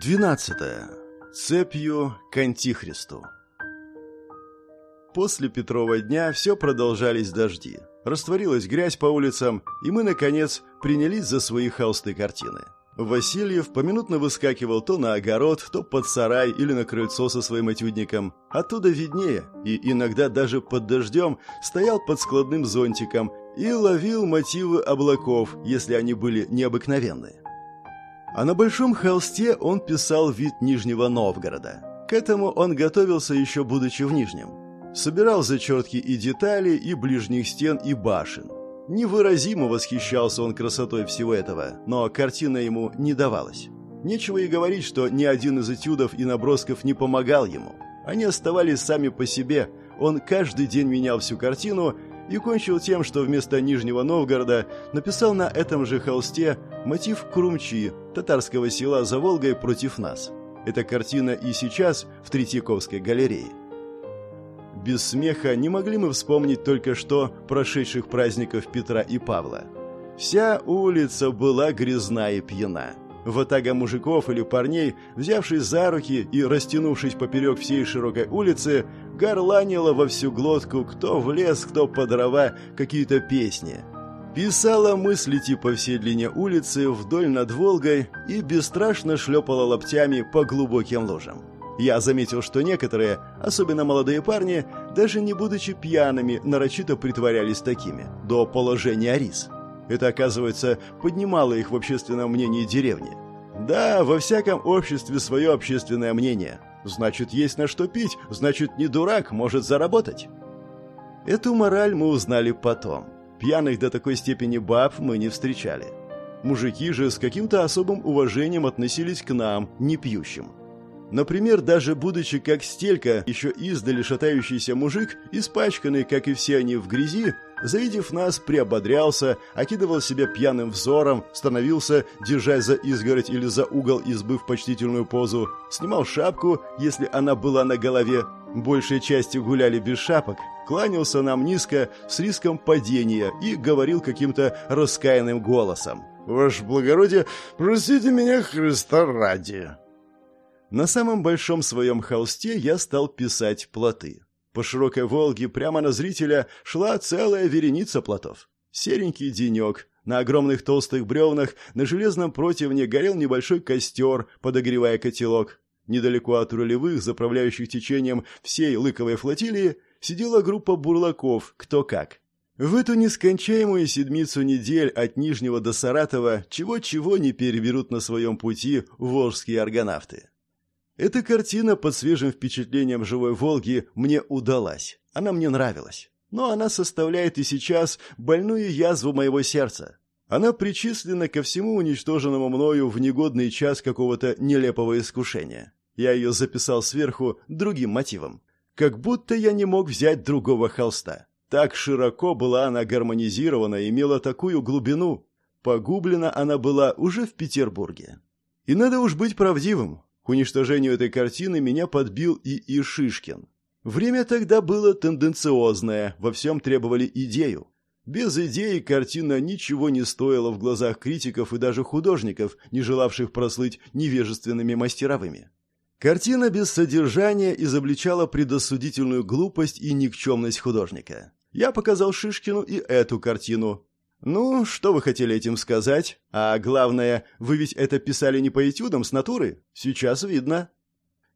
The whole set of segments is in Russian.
12. Цепью к Антихристу. После Петрова дня все продолжались дожди. Растворилась грязь по улицам, и мы, наконец, принялись за свои холсты картины. Васильев поминутно выскакивал то на огород, то под сарай или на крыльцо со своим этюдником. Оттуда виднее, и иногда даже под дождем, стоял под складным зонтиком и ловил мотивы облаков, если они были необыкновенные. А на большом холсте он писал вид Нижнего Новгорода. К этому он готовился еще будучи в Нижнем. Собирал зачертки и детали, и ближних стен, и башен. Невыразимо восхищался он красотой всего этого, но картина ему не давалась. Нечего и говорить, что ни один из этюдов и набросков не помогал ему. Они оставались сами по себе, он каждый день менял всю картину и кончил тем, что вместо Нижнего Новгорода написал на этом же холсте мотив Крумчи, татарского села за Волгой против нас. Эта картина и сейчас в Третьяковской галерее. Без смеха не могли мы вспомнить только что прошедших праздников Петра и Павла. Вся улица была грязна и пьяна. Ватага мужиков или парней, взявшись за руки и растянувшись поперек всей широкой улицы, горланила во всю глотку кто в лес, кто по дрова какие-то песни. Писала мысли по всей длине улицы вдоль над Волгой и бесстрашно шлепала локтями по глубоким лужам. Я заметил, что некоторые, особенно молодые парни, даже не будучи пьяными, нарочито притворялись такими, до положения рис. Это, оказывается, поднимало их в общественном мнении деревни. Да, во всяком обществе свое общественное мнение. Значит, есть на что пить, значит, не дурак, может заработать. Эту мораль мы узнали потом. Пьяных до такой степени баб мы не встречали. Мужики же с каким-то особым уважением относились к нам, не пьющим. Например, даже будучи как стелька, еще издали шатающийся мужик, испачканный, как и все они, в грязи, завидев нас, приободрялся, окидывал себя пьяным взором, становился, держась за изгородь или за угол избы в почтительную позу, снимал шапку, если она была на голове, большей частью гуляли без шапок, кланялся нам низко с риском падения и говорил каким-то раскаянным голосом. «Ваше благородие, простите меня Христа ради!» На самом большом своем холсте я стал писать плоты. По широкой Волге прямо на зрителя шла целая вереница плотов. Серенький денек. На огромных толстых бревнах на железном противне горел небольшой костер, подогревая котелок. Недалеко от рулевых, заправляющих течением всей лыковой флотилии, сидела группа бурлаков, кто как. В эту нескончаемую седмицу недель от Нижнего до Саратова чего-чего не переберут на своем пути волжские аргонавты. Эта картина под свежим впечатлением живой Волги мне удалась. Она мне нравилась. Но она составляет и сейчас больную язву моего сердца. Она причислена ко всему уничтоженному мною в негодный час какого-то нелепого искушения. Я ее записал сверху другим мотивом. Как будто я не мог взять другого холста. Так широко была она гармонизирована и имела такую глубину. Погублена она была уже в Петербурге. И надо уж быть правдивым. К уничтожению этой картины меня подбил и Ишишкин. Время тогда было тенденциозное, во всем требовали идею. Без идеи картина ничего не стоила в глазах критиков и даже художников, не желавших прослыть невежественными мастеровыми. Картина без содержания изобличала предосудительную глупость и никчемность художника. Я показал Шишкину и эту картину. «Ну, что вы хотели этим сказать? А главное, вы ведь это писали не по этюдам с натуры? Сейчас видно».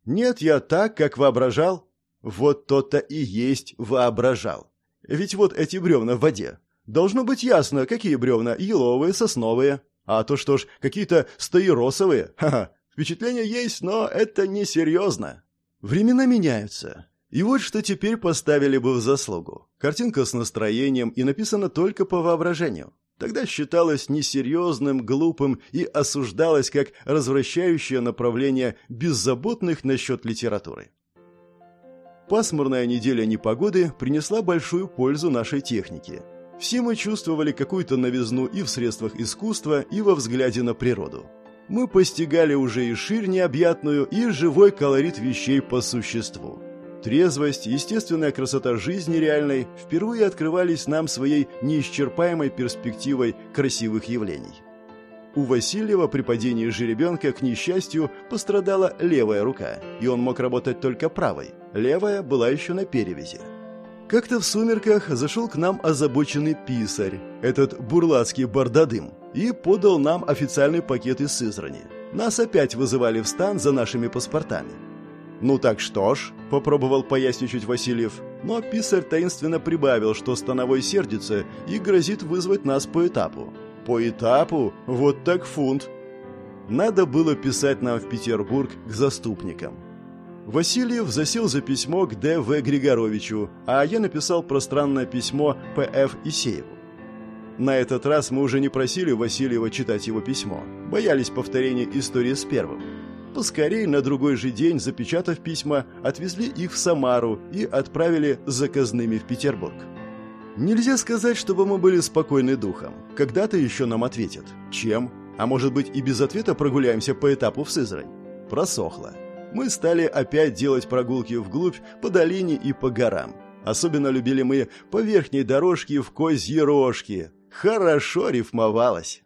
«Нет, я так, как воображал». «Вот то-то и есть воображал. Ведь вот эти бревна в воде. Должно быть ясно, какие бревна, еловые, сосновые. А то что ж, какие-то стоиросовые. Ха-ха, впечатление есть, но это несерьезно. Времена меняются. И вот что теперь поставили бы в заслугу. Картинка с настроением и написана только по воображению. Тогда считалось несерьезным, глупым и осуждалось как развращающее направление беззаботных насчет литературы. Пасмурная неделя непогоды принесла большую пользу нашей технике. Все мы чувствовали какую-то новизну и в средствах искусства, и во взгляде на природу. Мы постигали уже и ширь необъятную, и живой колорит вещей по существу. Трезвость, естественная красота жизни реальной впервые открывались нам своей неисчерпаемой перспективой красивых явлений. У Васильева при падении жеребенка, к несчастью, пострадала левая рука, и он мог работать только правой. Левая была еще на перевязи. Как-то в сумерках зашел к нам озабоченный писарь, этот бурлацкий бардадым, и подал нам официальный пакет из Сызрани. Нас опять вызывали в стан за нашими паспортами. «Ну так что ж», — попробовал поясничать Васильев, но писарь таинственно прибавил, что становой сердится и грозит вызвать нас по этапу. По этапу? Вот так фунт. Надо было писать нам в Петербург к заступникам. Васильев засел за письмо к Д.В. Григоровичу, а я написал пространное письмо П.Ф. Исееву. На этот раз мы уже не просили Васильева читать его письмо. Боялись повторения истории с первым. Поскорей на другой же день, запечатав письма, отвезли их в Самару и отправили заказными в Петербург. Нельзя сказать, чтобы мы были спокойны духом. Когда-то еще нам ответят. Чем? А может быть и без ответа прогуляемся по этапу в Сызрань? Просохло. Мы стали опять делать прогулки вглубь, по долине и по горам. Особенно любили мы по верхней дорожке в Козьи Рожки. Хорошо рифмовалось.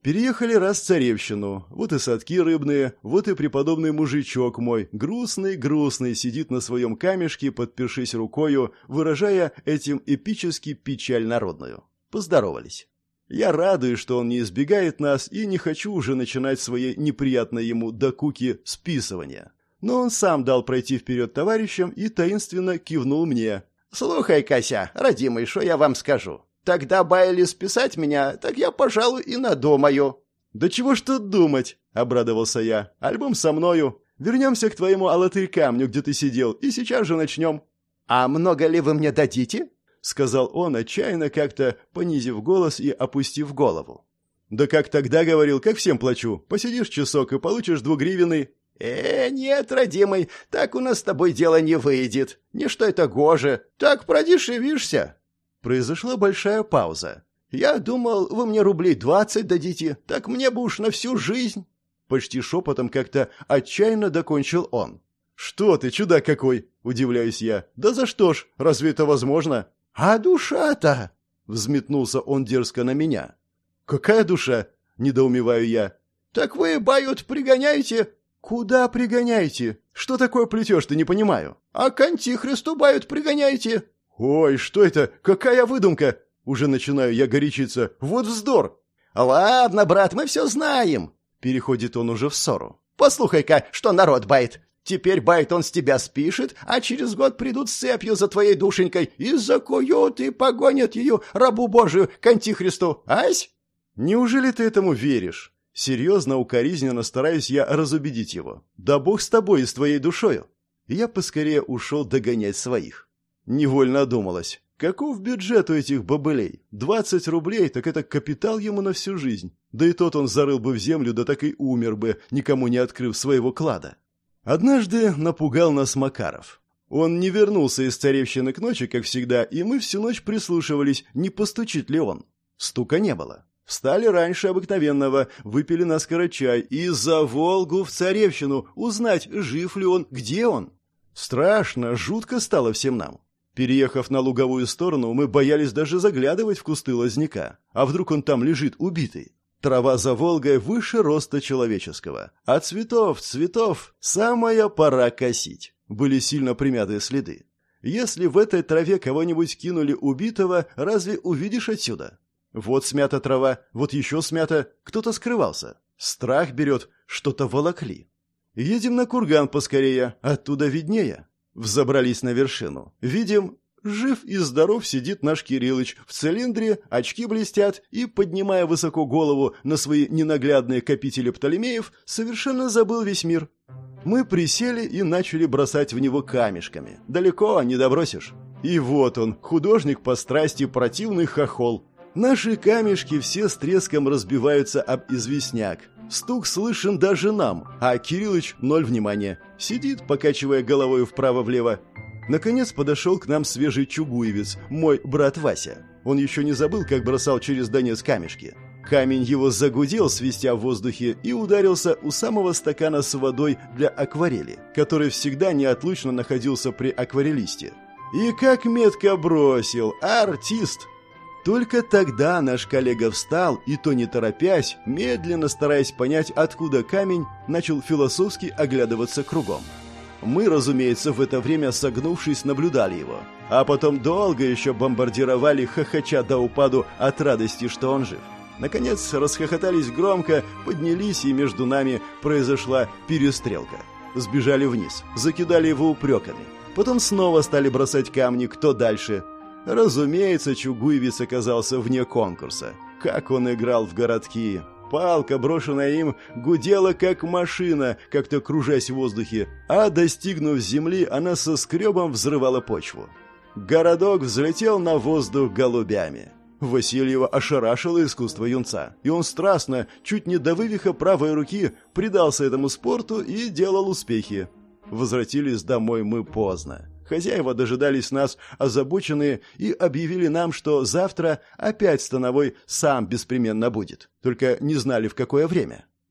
Переехали раз в Царевщину. Вот и садки рыбные, вот и преподобный мужичок мой, грустный-грустный, сидит на своем камешке, подпершись рукою, выражая этим эпически печаль народную. Поздоровались. Я радуюсь, что он не избегает нас, и не хочу уже начинать свои неприятные ему докуки списывания. Но он сам дал пройти вперед товарищам и таинственно кивнул мне. «Слухай, Кося, родимый, что я вам скажу? Тогда баяли списать меня, так я, пожалуй, и надумаю». «Да чего ж тут думать?» — обрадовался я. «Альбом со мною. Вернемся к твоему алатырь камню, где ты сидел, и сейчас же начнем». «А много ли вы мне дадите?» — сказал он, отчаянно как-то понизив голос и опустив голову. «Да как тогда говорил, как всем плачу. Посидишь часок и получишь двугривенный». «Э, нет, родимый, так у нас с тобой дело не выйдет. Не что это гоже. Так продешевишься». Произошла большая пауза. «Я думал, вы мне рублей двадцать дадите, так мне бы уж на всю жизнь». Почти шепотом как-то отчаянно докончил он. «Что ты, чудак какой!» — удивляюсь я. «Да за что ж? Разве это возможно?» «А душа-то?» — взметнулся он дерзко на меня. «Какая душа?» — недоумеваю я. «Так вы, бают, пригоняете?» «Куда пригоняете? Что такое плетешь, ты не понимаю?» «А к антихристу, бают, пригоняете?» «Ой, что это? Какая выдумка?» Уже начинаю я горячиться. «Вот вздор!» «Ладно, брат, мы все знаем!» Переходит он уже в ссору. «Послухай-ка, что народ бает. Теперь байт он с тебя спишет, а через год придут с цепью за твоей душенькой и закуют и погонят ее, рабу Божию, к антихристу. Ась?» «Неужели ты этому веришь?» Серьезно, укоризненно стараюсь я разубедить его. «Да бог с тобой и с твоей душою!» Я поскорее ушел догонять своих. Невольно одумалась. Каков бюджет у этих бобылей? Двадцать рублей, так это капитал ему на всю жизнь. Да и тот он зарыл бы в землю, да так и умер бы, никому не открыв своего клада. Однажды напугал нас Макаров. Он не вернулся из царевщины к ночи, как всегда, и мы всю ночь прислушивались, не постучит ли он. Стука не было. Встали раньше обыкновенного, выпили наскоро чай и за Волгу в царевщину узнать, жив ли он, где он. Страшно, жутко стало всем нам. Переехав на луговую сторону, мы боялись даже заглядывать в кусты лозняка. А вдруг он там лежит убитый? Трава за Волгой выше роста человеческого. А цветов, цветов, самая пора косить. Были сильно примятые следы. Если в этой траве кого-нибудь кинули убитого, разве увидишь отсюда? Вот смята трава, вот еще смята, кто-то скрывался. Страх берет, что-то волокли. Едем на курган поскорее, оттуда виднее. Взобрались на вершину. Видим, жив и здоров сидит наш Кириллыч. В цилиндре, очки блестят, и, поднимая высоко голову на свои ненаглядные копители Птолемеев, совершенно забыл весь мир. Мы присели и начали бросать в него камешками. Далеко не добросишь. И вот он, художник по страсти, противный хохол. Наши камешки все с треском разбиваются об известняк. Стук слышен даже нам, а Кириллыч ноль внимания. Сидит, покачивая головой вправо-влево. Наконец подошел к нам свежий чугуевец, мой брат Вася. Он еще не забыл, как бросал через Донец камешки. Камень его загудел, свистя в воздухе, и ударился у самого стакана с водой для акварели, который всегда неотлучно находился при акварелисте. И как метко бросил! Артист! Только тогда наш коллега встал и, то не торопясь, медленно стараясь понять, откуда камень, начал философски оглядываться кругом. Мы, разумеется, в это время, согнувшись, наблюдали его. А потом долго еще бомбардировали, хохоча до упаду от радости, что он жив. Наконец, расхохотались громко, поднялись, и между нами произошла перестрелка. Сбежали вниз, закидали его упреками. Потом снова стали бросать камни, кто дальше. Разумеется, Чугуевец оказался вне конкурса. Как он играл в городки! Палка, брошенная им, гудела, как машина, как-то кружась в воздухе, а, достигнув земли, она со скребом взрывала почву. Городок взлетел на воздух голубями. Васильева ошарашило искусство юнца, и он страстно, чуть не до вывиха правой руки, предался этому спорту и делал успехи. Возвратились домой мы поздно. Хозяева дожидались нас озабоченные и объявили нам, что завтра опять Становой сам беспременно будет. Только не знали, в какое время.